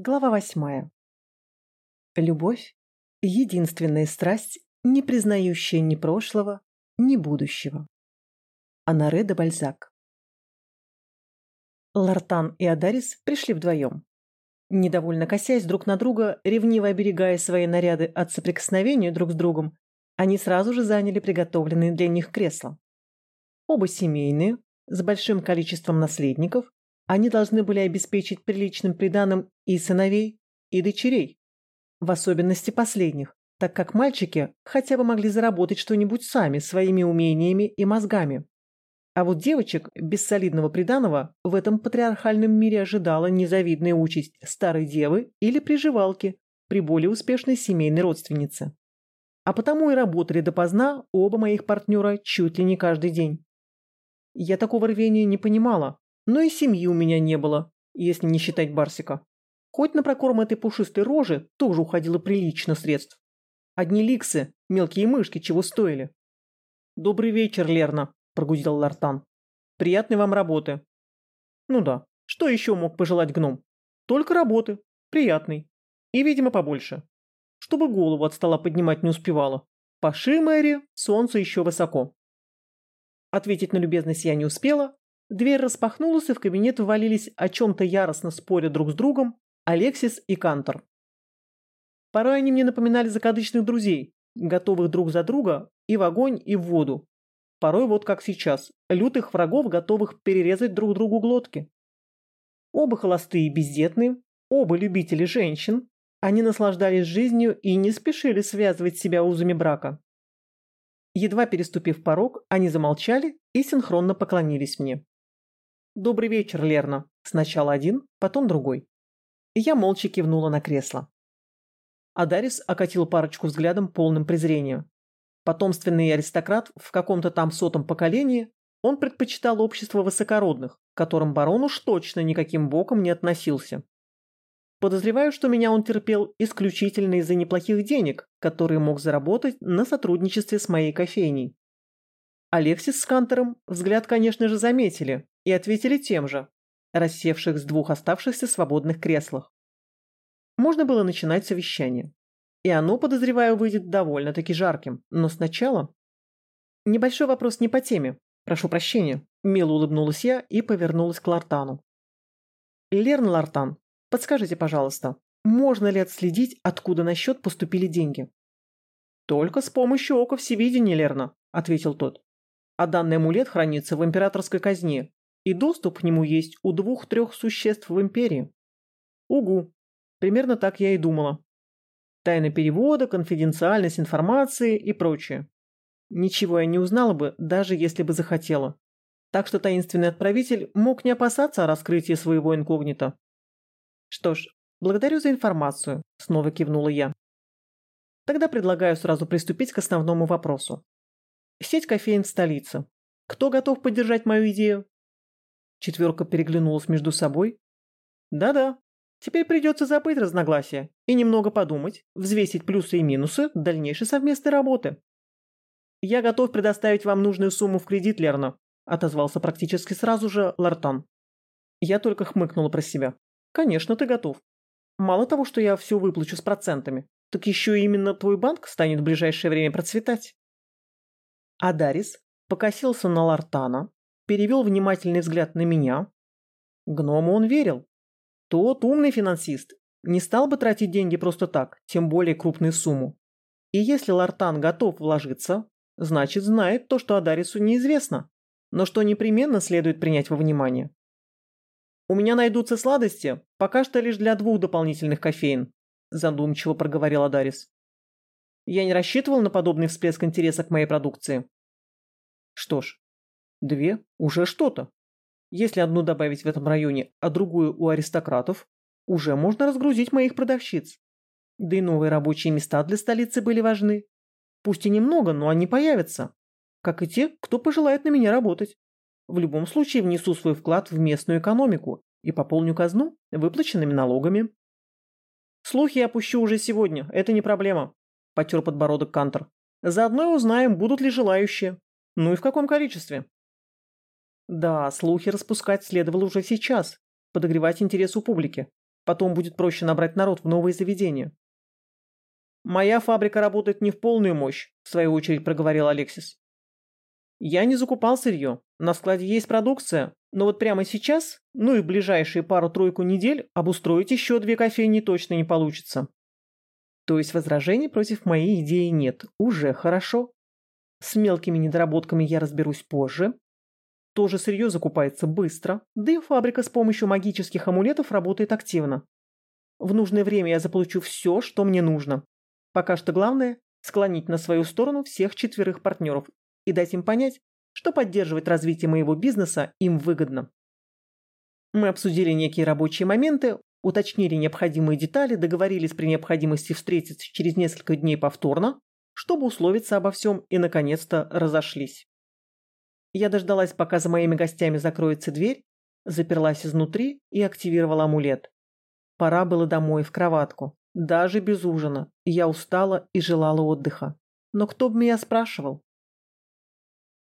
Глава восьмая. Любовь – единственная страсть, не признающая ни прошлого, ни будущего. Анаре де Бальзак. Лартан и Адарис пришли вдвоем. Недовольно косясь друг на друга, ревниво оберегая свои наряды от соприкосновения друг с другом, они сразу же заняли приготовленные для них кресла. Оба семейные, с большим количеством наследников, они должны были обеспечить приличным приданым и сыновей, и дочерей. В особенности последних, так как мальчики хотя бы могли заработать что-нибудь сами своими умениями и мозгами. А вот девочек без солидного приданого в этом патриархальном мире ожидала незавидная участь старой девы или приживалки при более успешной семейной родственнице. А потому и работали допоздна оба моих партнера чуть ли не каждый день. Я такого рвения не понимала, но и семьи у меня не было, если не считать Барсика. Хоть на прокорм этой пушистой рожи тоже уходило прилично средств. Одни ликсы, мелкие мышки, чего стоили. «Добрый вечер, Лерна», – прогудел Лартан. «Приятной вам работы». Ну да, что еще мог пожелать гном? Только работы. Приятной. И, видимо, побольше. Чтобы голову от стола поднимать не успевала. Паши, Мэри, солнце еще высоко. Ответить на любезность я не успела, Дверь распахнулась, и в кабинет ввалились, о чем-то яростно споря друг с другом, Алексис и Кантор. Порой они мне напоминали закадычных друзей, готовых друг за друга и в огонь, и в воду. Порой вот как сейчас, лютых врагов, готовых перерезать друг другу глотки. Оба холостые и бездетные, оба любители женщин, они наслаждались жизнью и не спешили связывать себя узами брака. Едва переступив порог, они замолчали и синхронно поклонились мне. «Добрый вечер, Лерна». Сначала один, потом другой. И я молча кивнула на кресло. Адарис окатил парочку взглядом полным презрения. Потомственный аристократ в каком-то там сотом поколении, он предпочитал общество высокородных, к которым барон уж точно никаким боком не относился. Подозреваю, что меня он терпел исключительно из-за неплохих денег, которые мог заработать на сотрудничестве с моей кофейней. Алексис с Кантером взгляд, конечно же, заметили, и ответили тем же, рассевших с двух оставшихся свободных креслах. Можно было начинать совещание. И оно, подозреваю, выйдет довольно-таки жарким. Но сначала... Небольшой вопрос не по теме. Прошу прощения. Мило улыбнулась я и повернулась к Лартану. Лерн Лартан, подскажите, пожалуйста, можно ли отследить, откуда на счет поступили деньги? Только с помощью ока всевидения, Лерна, ответил тот. А данный амулет хранится в императорской казне, и доступ к нему есть у двух-трех существ в Империи. Угу. Примерно так я и думала. Тайна перевода, конфиденциальность информации и прочее. Ничего я не узнала бы, даже если бы захотела. Так что таинственный отправитель мог не опасаться о раскрытии своего инкогнито. Что ж, благодарю за информацию, снова кивнула я. Тогда предлагаю сразу приступить к основному вопросу. Сеть кофеин в столице. Кто готов поддержать мою идею? Четверка переглянулась между собой. Да-да, теперь придется забыть разногласия и немного подумать, взвесить плюсы и минусы дальнейшей совместной работы. «Я готов предоставить вам нужную сумму в кредит, Лерна», отозвался практически сразу же Лартан. Я только хмыкнула про себя. «Конечно, ты готов. Мало того, что я все выплачу с процентами, так еще именно твой банк станет в ближайшее время процветать». Адарис покосился на Лартана, перевел внимательный взгляд на меня. Гному он верил. Тот умный финансист не стал бы тратить деньги просто так, тем более крупную сумму. И если Лартан готов вложиться, значит знает то, что Адарису неизвестно, но что непременно следует принять во внимание. «У меня найдутся сладости, пока что лишь для двух дополнительных кофеин», задумчиво проговорил Адарис. Я не рассчитывал на подобный всплеск интереса к моей продукции. Что ж, Две – уже что-то. Если одну добавить в этом районе, а другую у аристократов, уже можно разгрузить моих продавщиц. Да и новые рабочие места для столицы были важны. Пусть и немного, но они появятся. Как и те, кто пожелает на меня работать. В любом случае внесу свой вклад в местную экономику и пополню казну выплаченными налогами. Слухи я опущу уже сегодня, это не проблема, потер подбородок Кантор. Заодно и узнаем, будут ли желающие. Ну и в каком количестве. Да, слухи распускать следовало уже сейчас, подогревать интерес у публики. Потом будет проще набрать народ в новые заведения. «Моя фабрика работает не в полную мощь», – в свою очередь проговорил Алексис. «Я не закупал сырье. На складе есть продукция, но вот прямо сейчас, ну и в ближайшие пару-тройку недель, обустроить еще две кофейни точно не получится». То есть возражений против моей идеи нет. Уже хорошо. С мелкими недоработками я разберусь позже. Тоже сырье закупается быстро, да и фабрика с помощью магических амулетов работает активно. В нужное время я заполучу все, что мне нужно. Пока что главное – склонить на свою сторону всех четверых партнеров и дать им понять, что поддерживать развитие моего бизнеса им выгодно. Мы обсудили некие рабочие моменты, уточнили необходимые детали, договорились при необходимости встретиться через несколько дней повторно, чтобы условиться обо всем и, наконец-то, разошлись. Я дождалась, пока за моими гостями закроется дверь, заперлась изнутри и активировала амулет. Пора было домой, в кроватку. Даже без ужина. Я устала и желала отдыха. Но кто бы меня спрашивал?